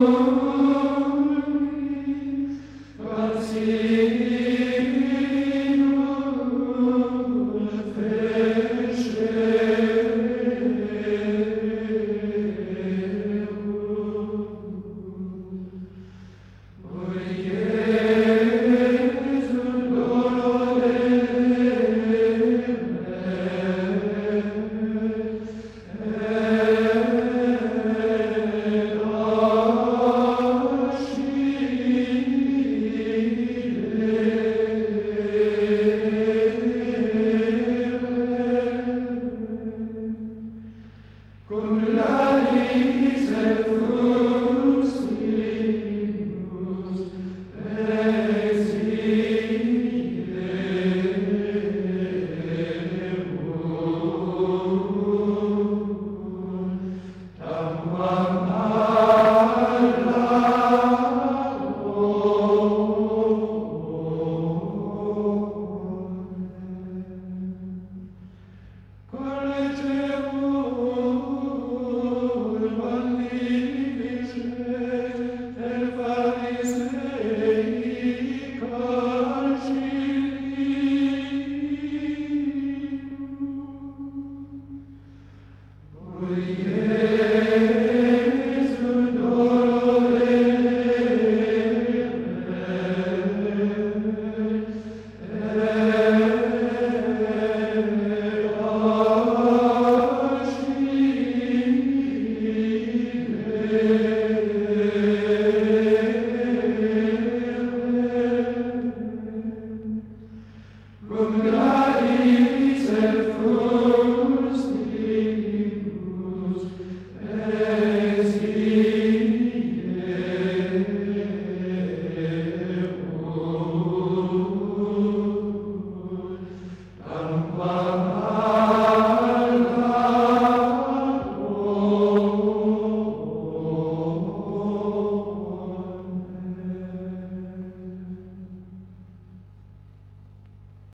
Oh From God.